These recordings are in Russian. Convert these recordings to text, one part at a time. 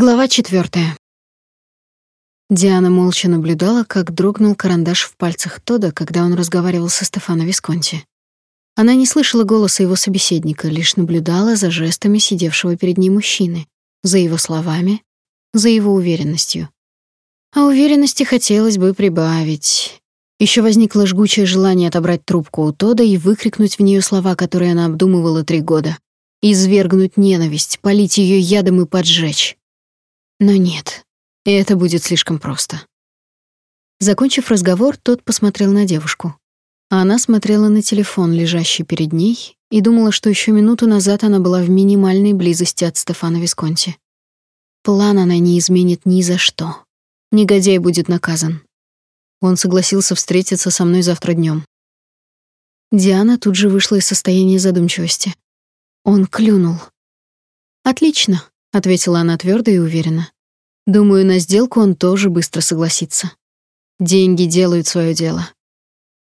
Глава четвертая. Диана молча наблюдала, как дрогнул карандаш в пальцах Тода, когда он разговаривал со Стефано Висконти. Она не слышала голоса его собеседника, лишь наблюдала за жестами сидевшего перед ней мужчины, за его словами, за его уверенностью. А уверенности хотелось бы прибавить. Еще возникло жгучее желание отобрать трубку у Тода и выкрикнуть в нее слова, которые она обдумывала три года. Извергнуть ненависть, полить ее ядом и поджечь. Но нет, это будет слишком просто. Закончив разговор, тот посмотрел на девушку. А она смотрела на телефон, лежащий перед ней, и думала, что еще минуту назад она была в минимальной близости от Стефана Висконти. План она не изменит ни за что. Негодяй будет наказан. Он согласился встретиться со мной завтра днем. Диана тут же вышла из состояния задумчивости. Он клюнул. «Отлично», — ответила она твердо и уверенно. «Думаю, на сделку он тоже быстро согласится. Деньги делают свое дело.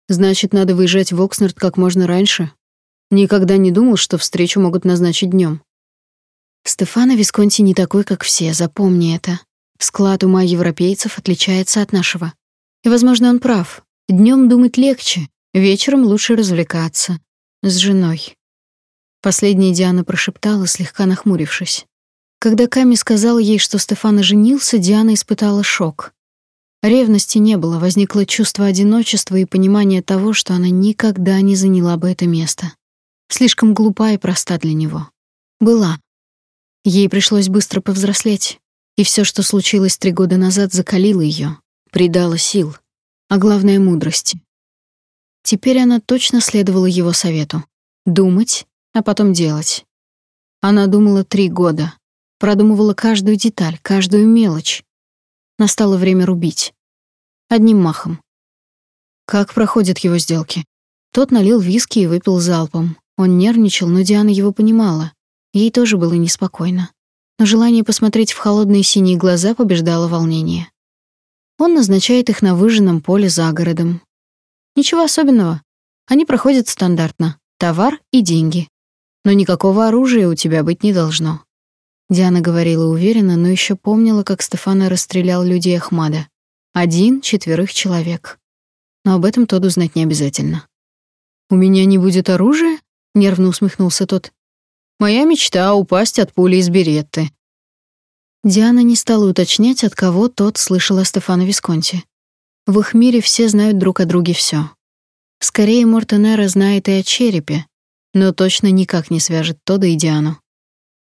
Значит, надо выезжать в Окснард как можно раньше. Никогда не думал, что встречу могут назначить днем. Стефано Висконти не такой, как все, запомни это. Склад ума европейцев отличается от нашего. И, возможно, он прав. Днем думать легче, вечером лучше развлекаться. С женой. Последняя Диана прошептала, слегка нахмурившись. Когда Ками сказала ей, что Стефана женился, Диана испытала шок. Ревности не было, возникло чувство одиночества и понимание того, что она никогда не заняла бы это место. Слишком глупа и проста для него. Была. Ей пришлось быстро повзрослеть, и все, что случилось три года назад, закалило ее, придало сил, а главное — мудрости. Теперь она точно следовала его совету — думать, а потом делать. Она думала три года, продумывала каждую деталь, каждую мелочь. Настало время рубить. Одним махом. Как проходят его сделки? Тот налил виски и выпил залпом. Он нервничал, но Диана его понимала. Ей тоже было неспокойно. Но желание посмотреть в холодные синие глаза побеждало волнение. Он назначает их на выжженном поле за городом. Ничего особенного. Они проходят стандартно. Товар и деньги. Но никакого оружия у тебя быть не должно. Диана говорила уверенно, но еще помнила, как Стефана расстрелял людей Ахмада. Один, четверых человек. Но об этом тот узнать не обязательно. «У меня не будет оружия?» — нервно усмехнулся тот. «Моя мечта — упасть от пули из беретты». Диана не стала уточнять, от кого тот слышал о Стефано Висконти. В их мире все знают друг о друге все. Скорее, Мортенера знает и о черепе, но точно никак не свяжет Тода и Диану.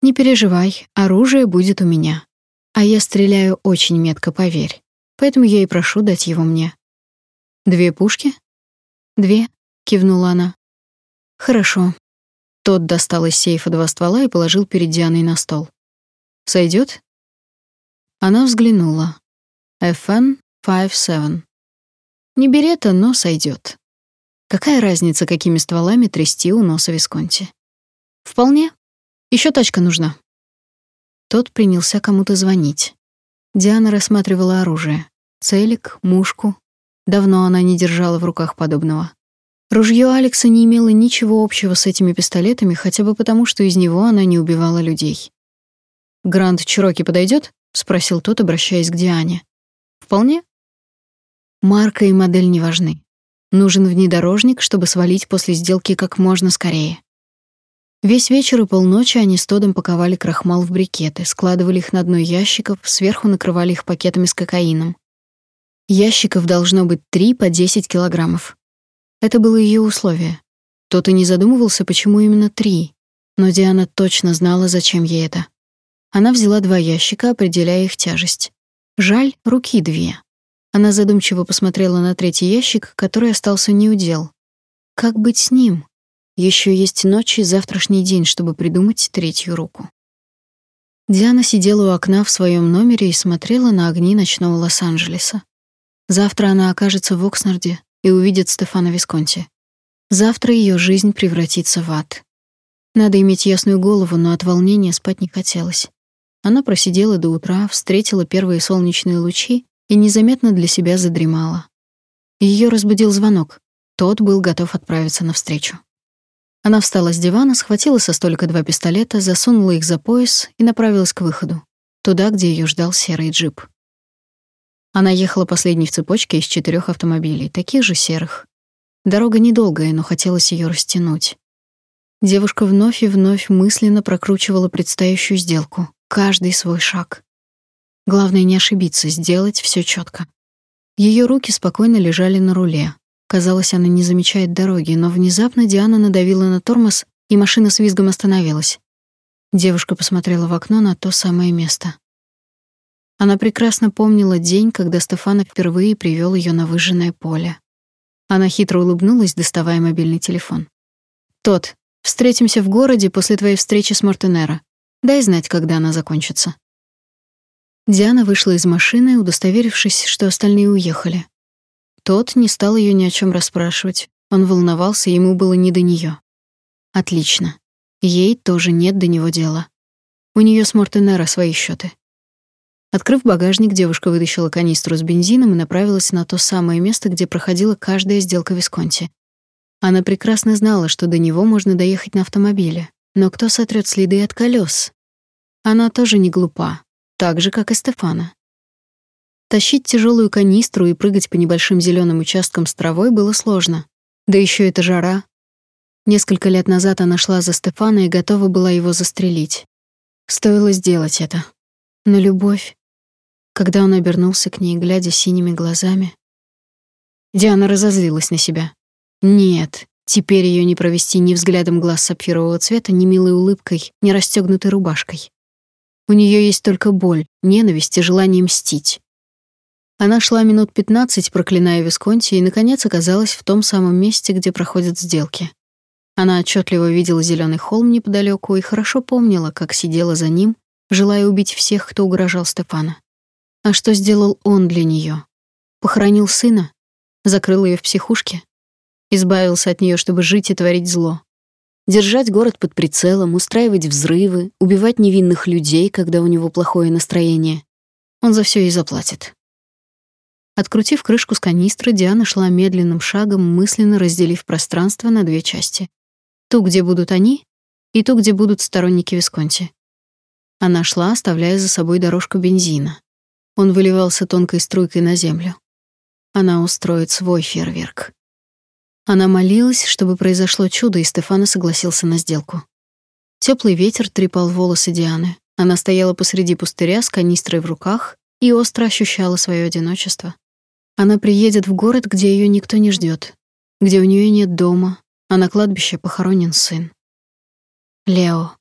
Не переживай, оружие будет у меня. А я стреляю очень метко, поверь. Поэтому я и прошу дать его мне. Две пушки? Две, кивнула она. Хорошо. Тот достал из сейфа два ствола и положил перед Дианой на стол. Сойдет? Она взглянула. FN 57. Не берета, но сойдет. Какая разница, какими стволами трясти у носа Висконти? Вполне. Еще тачка нужна». Тот принялся кому-то звонить. Диана рассматривала оружие. Целик, мушку. Давно она не держала в руках подобного. Ружье Алекса не имело ничего общего с этими пистолетами, хотя бы потому, что из него она не убивала людей. «Гранд Чироки подойдет? спросил тот, обращаясь к Диане. «Вполне?» Марка и модель не важны. Нужен внедорожник, чтобы свалить после сделки как можно скорее. Весь вечер и полночи они с Тодом паковали крахмал в брикеты, складывали их на дно ящиков, сверху накрывали их пакетами с кокаином. Ящиков должно быть три по 10 килограммов. Это было ее условие. Тот и не задумывался, почему именно три, но Диана точно знала, зачем ей это. Она взяла два ящика, определяя их тяжесть. Жаль, руки две. Она задумчиво посмотрела на третий ящик, который остался неудел. Как быть с ним? Еще есть ночь и завтрашний день, чтобы придумать третью руку. Диана сидела у окна в своем номере и смотрела на огни ночного Лос-Анджелеса. Завтра она окажется в Окснарде и увидит Стефана Висконти. Завтра ее жизнь превратится в ад. Надо иметь ясную голову, но от волнения спать не хотелось. Она просидела до утра, встретила первые солнечные лучи и незаметно для себя задремала. Ее разбудил звонок. Тот был готов отправиться навстречу. Она встала с дивана, схватила со столика два пистолета, засунула их за пояс и направилась к выходу. туда, где ее ждал серый джип. Она ехала последней в цепочке из четырех автомобилей, таких же серых. Дорога недолгая, но хотелось ее растянуть. Девушка вновь и вновь мысленно прокручивала предстоящую сделку, каждый свой шаг. Главное не ошибиться, сделать все четко. Ее руки спокойно лежали на руле. Казалось, она не замечает дороги, но внезапно Диана надавила на тормоз, и машина с визгом остановилась. Девушка посмотрела в окно на то самое место. Она прекрасно помнила день, когда Стефана впервые привел ее на выжженное поле. Она хитро улыбнулась, доставая мобильный телефон. «Тот, встретимся в городе после твоей встречи с Мортенера. Дай знать, когда она закончится». Диана вышла из машины, удостоверившись, что остальные уехали. Тот не стал ее ни о чем расспрашивать. Он волновался, ему было не до нее. Отлично. Ей тоже нет до него дела. У нее с Мортенера свои счеты. Открыв багажник, девушка вытащила канистру с бензином и направилась на то самое место, где проходила каждая сделка Висконти. Она прекрасно знала, что до него можно доехать на автомобиле, но кто сотрет следы от колес? Она тоже не глупа, так же, как и Стефана. Тащить тяжелую канистру и прыгать по небольшим зеленым участкам с травой было сложно. Да еще это жара. Несколько лет назад она шла за Стефана и готова была его застрелить. Стоило сделать это. Но любовь когда он обернулся к ней, глядя синими глазами. Диана разозлилась на себя. Нет, теперь ее не провести ни взглядом глаз сапфирового цвета, ни милой улыбкой, ни расстегнутой рубашкой. У нее есть только боль, ненависть и желание мстить. Она шла минут пятнадцать, проклиная Висконти, и, наконец, оказалась в том самом месте, где проходят сделки. Она отчетливо видела зеленый холм неподалеку и хорошо помнила, как сидела за ним, желая убить всех, кто угрожал Стефана. А что сделал он для нее? Похоронил сына? Закрыл ее в психушке? Избавился от нее, чтобы жить и творить зло? Держать город под прицелом, устраивать взрывы, убивать невинных людей, когда у него плохое настроение. Он за все и заплатит. Открутив крышку с канистры, Диана шла медленным шагом, мысленно разделив пространство на две части. Ту, где будут они, и ту, где будут сторонники Висконти. Она шла, оставляя за собой дорожку бензина. Он выливался тонкой струйкой на землю. Она устроит свой фейерверк. Она молилась, чтобы произошло чудо, и Стефана согласился на сделку. Теплый ветер трепал волосы Дианы. Она стояла посреди пустыря с канистрой в руках и остро ощущала свое одиночество. Она приедет в город, где ее никто не ждет, где у нее нет дома, а на кладбище похоронен сын. Лео.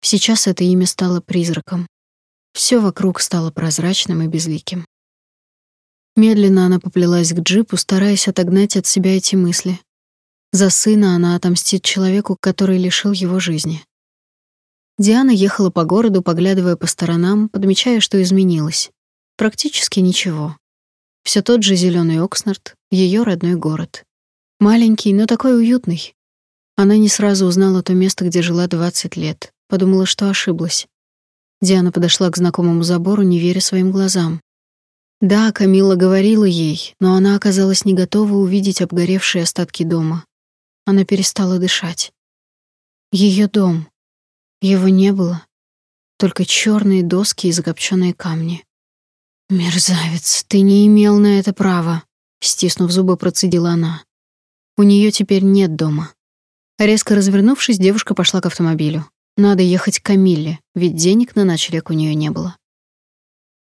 Сейчас это имя стало призраком. Все вокруг стало прозрачным и безликим. Медленно она поплелась к джипу, стараясь отогнать от себя эти мысли. За сына она отомстит человеку, который лишил его жизни. Диана ехала по городу, поглядывая по сторонам, подмечая, что изменилось. Практически ничего. Все тот же зеленый Окснард, ее родной город. Маленький, но такой уютный. Она не сразу узнала то место, где жила 20 лет. Подумала, что ошиблась. Диана подошла к знакомому забору, не веря своим глазам. Да, Камила говорила ей, но она оказалась не готова увидеть обгоревшие остатки дома. Она перестала дышать. Ее дом. Его не было. Только черные доски и закопченные камни. «Мерзавец, ты не имел на это права», — стиснув зубы, процедила она. «У нее теперь нет дома». Резко развернувшись, девушка пошла к автомобилю. Надо ехать к Камилле, ведь денег на ночлег у нее не было.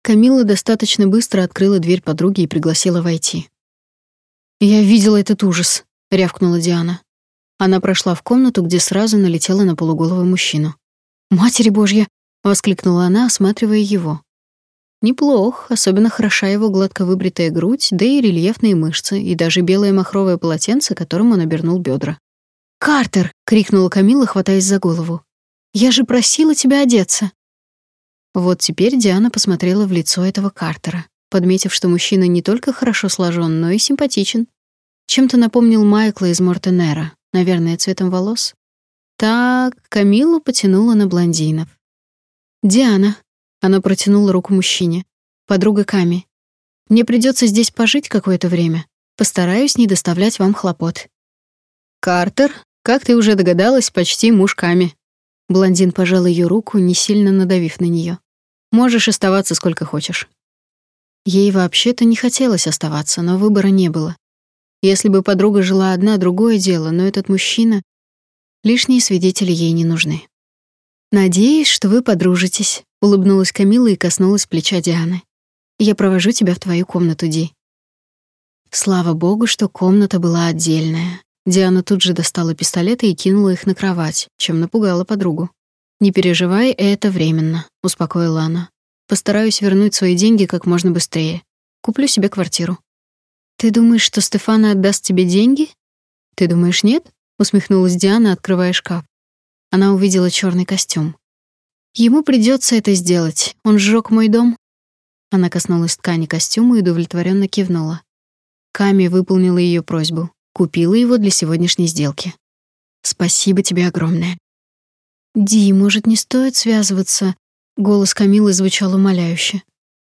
Камилла достаточно быстро открыла дверь подруги и пригласила войти. «Я видела этот ужас», — рявкнула Диана. Она прошла в комнату, где сразу налетела на полуголого мужчину. «Матери Божья!» — воскликнула она, осматривая его. Неплох, особенно хороша его гладко выбритая грудь, да и рельефные мышцы, и даже белое махровое полотенце, которым он обернул бедра. «Картер!» — крикнула Камила, хватаясь за голову. Я же просила тебя одеться. Вот теперь Диана посмотрела в лицо этого Картера, подметив, что мужчина не только хорошо сложен, но и симпатичен. Чем-то напомнил Майкла из Мортенера, наверное, цветом волос. Так, Камилу потянула на блондинов. «Диана», — она протянула руку мужчине, — «подруга Ками. Мне придется здесь пожить какое-то время. Постараюсь не доставлять вам хлопот». «Картер, как ты уже догадалась, почти муж Ками», Блондин пожал ее руку, не сильно надавив на нее. Можешь оставаться сколько хочешь». Ей вообще-то не хотелось оставаться, но выбора не было. Если бы подруга жила одна, другое дело, но этот мужчина... Лишние свидетели ей не нужны. «Надеюсь, что вы подружитесь», — улыбнулась Камила и коснулась плеча Дианы. «Я провожу тебя в твою комнату, Ди». Слава богу, что комната была отдельная. Диана тут же достала пистолеты и кинула их на кровать, чем напугала подругу. «Не переживай, это временно», — успокоила она. «Постараюсь вернуть свои деньги как можно быстрее. Куплю себе квартиру». «Ты думаешь, что Стефана отдаст тебе деньги?» «Ты думаешь, нет?» — усмехнулась Диана, открывая шкаф. Она увидела черный костюм. «Ему придется это сделать. Он сжег мой дом». Она коснулась ткани костюма и удовлетворенно кивнула. Ками выполнила ее просьбу. Купила его для сегодняшней сделки. «Спасибо тебе огромное». «Ди, может, не стоит связываться?» Голос Камилы звучал умоляюще.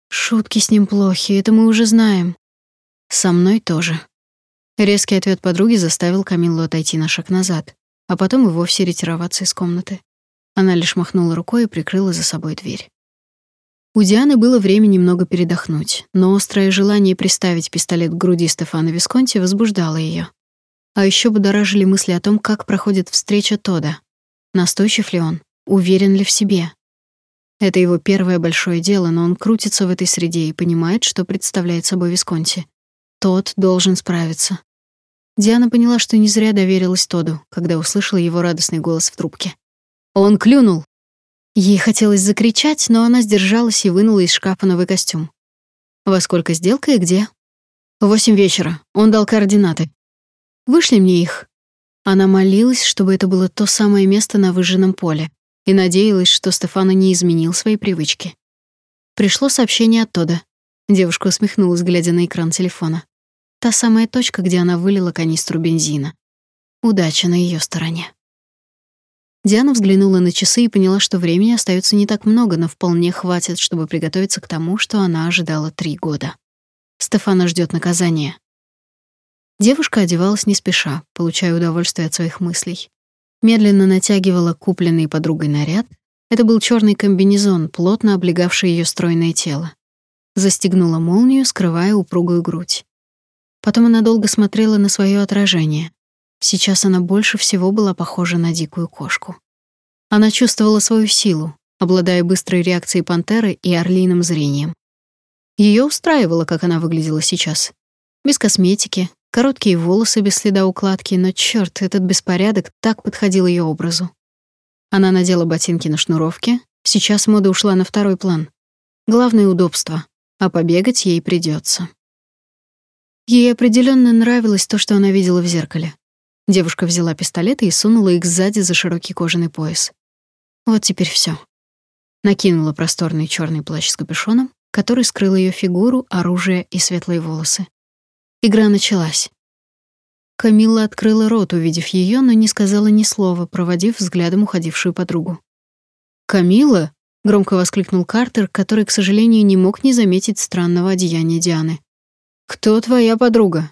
«Шутки с ним плохи, это мы уже знаем». «Со мной тоже». Резкий ответ подруги заставил Камилу отойти на шаг назад, а потом и вовсе ретироваться из комнаты. Она лишь махнула рукой и прикрыла за собой дверь. У Дианы было время немного передохнуть, но острое желание приставить пистолет к груди Стефана Висконти возбуждало ее. А еще будоражили мысли о том, как проходит встреча Тода. Настойчив ли он? Уверен ли в себе? Это его первое большое дело, но он крутится в этой среде и понимает, что представляет собой Висконти. Тот должен справиться. Диана поняла, что не зря доверилась Тоду, когда услышала его радостный голос в трубке. Он клюнул. Ей хотелось закричать, но она сдержалась и вынула из шкафа новый костюм. Во сколько сделка и где? Восемь вечера. Он дал координаты. Вышли мне их. Она молилась, чтобы это было то самое место на выжженном поле, и надеялась, что Стефана не изменил свои привычки. Пришло сообщение от Тода. Девушка усмехнулась, глядя на экран телефона. Та самая точка, где она вылила канистру бензина. Удача на ее стороне. Диана взглянула на часы и поняла, что времени остается не так много, но вполне хватит, чтобы приготовиться к тому, что она ожидала три года. Стефана ждет наказания. Девушка одевалась не спеша, получая удовольствие от своих мыслей. Медленно натягивала купленный подругой наряд. Это был черный комбинезон, плотно облегавший ее стройное тело. Застегнула молнию, скрывая упругую грудь. Потом она долго смотрела на свое отражение. Сейчас она больше всего была похожа на дикую кошку. Она чувствовала свою силу, обладая быстрой реакцией пантеры и орлиным зрением. Ее устраивало, как она выглядела сейчас. Без косметики, короткие волосы без следа укладки, но черт, этот беспорядок так подходил ее образу. Она надела ботинки на шнуровке, сейчас мода ушла на второй план. Главное — удобство, а побегать ей придется. Ей определенно нравилось то, что она видела в зеркале. Девушка взяла пистолет и сунула их сзади за широкий кожаный пояс. Вот теперь все. Накинула просторный черный плащ с капюшоном, который скрыл ее фигуру, оружие и светлые волосы. Игра началась. Камилла открыла рот, увидев ее, но не сказала ни слова, проводив взглядом уходившую подругу. «Камилла?» — громко воскликнул Картер, который, к сожалению, не мог не заметить странного одеяния Дианы. «Кто твоя подруга?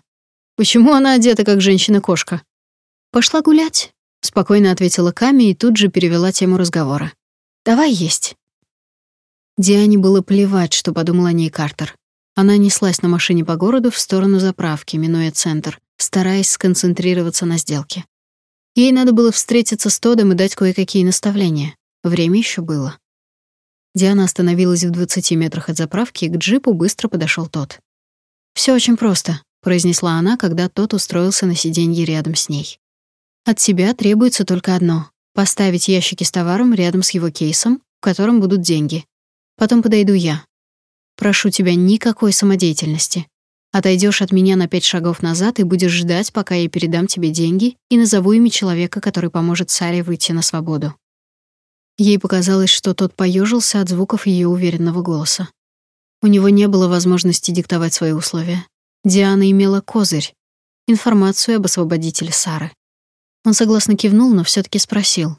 Почему она одета как женщина-кошка?» «Пошла гулять», — спокойно ответила Ками и тут же перевела тему разговора. «Давай есть». Диане было плевать, что подумал о ней Картер. Она неслась на машине по городу в сторону заправки, минуя центр, стараясь сконцентрироваться на сделке. Ей надо было встретиться с Тодом и дать кое-какие наставления. Время еще было. Диана остановилась в 20 метрах от заправки, и к джипу быстро подошел тот. Все очень просто», — произнесла она, когда тот устроился на сиденье рядом с ней. «От тебя требуется только одно — поставить ящики с товаром рядом с его кейсом, в котором будут деньги. Потом подойду я. Прошу тебя никакой самодеятельности. Отойдешь от меня на пять шагов назад и будешь ждать, пока я передам тебе деньги и назову имя человека, который поможет Саре выйти на свободу». Ей показалось, что тот поежился от звуков ее уверенного голоса. У него не было возможности диктовать свои условия. Диана имела козырь — информацию об освободителе Сары. Он согласно кивнул, но все таки спросил.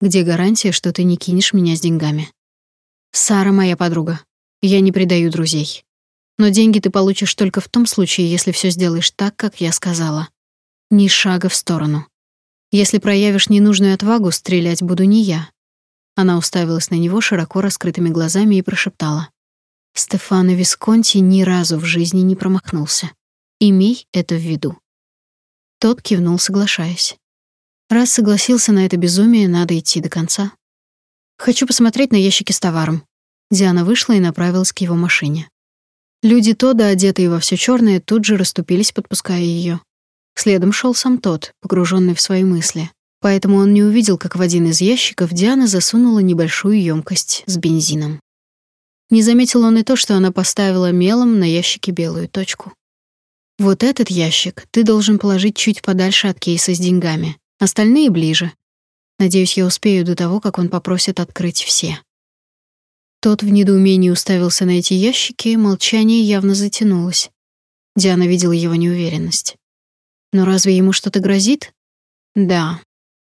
«Где гарантия, что ты не кинешь меня с деньгами?» «Сара моя подруга. Я не предаю друзей. Но деньги ты получишь только в том случае, если все сделаешь так, как я сказала. Ни шага в сторону. Если проявишь ненужную отвагу, стрелять буду не я. Она уставилась на него широко раскрытыми глазами и прошептала. «Стефано Висконти ни разу в жизни не промахнулся. Имей это в виду». Тот кивнул, соглашаясь. Раз согласился на это безумие, надо идти до конца. Хочу посмотреть на ящики с товаром. Диана вышла и направилась к его машине. Люди Тода, одетые во все черное, тут же расступились, подпуская ее. Следом шел сам тот, погруженный в свои мысли. Поэтому он не увидел, как в один из ящиков Диана засунула небольшую емкость с бензином. Не заметил он и то, что она поставила мелом на ящике белую точку. Вот этот ящик ты должен положить чуть подальше от кейса с деньгами, остальные ближе. Надеюсь, я успею до того, как он попросит открыть все. Тот в недоумении уставился на эти ящики, молчание явно затянулось. Диана видела его неуверенность. Но разве ему что-то грозит? Да,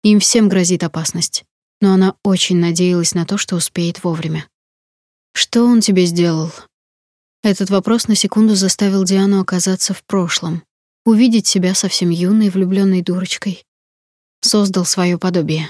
им всем грозит опасность. Но она очень надеялась на то, что успеет вовремя. «Что он тебе сделал?» Этот вопрос на секунду заставил Диану оказаться в прошлом, увидеть себя совсем юной влюбленной дурочкой. Создал свое подобие.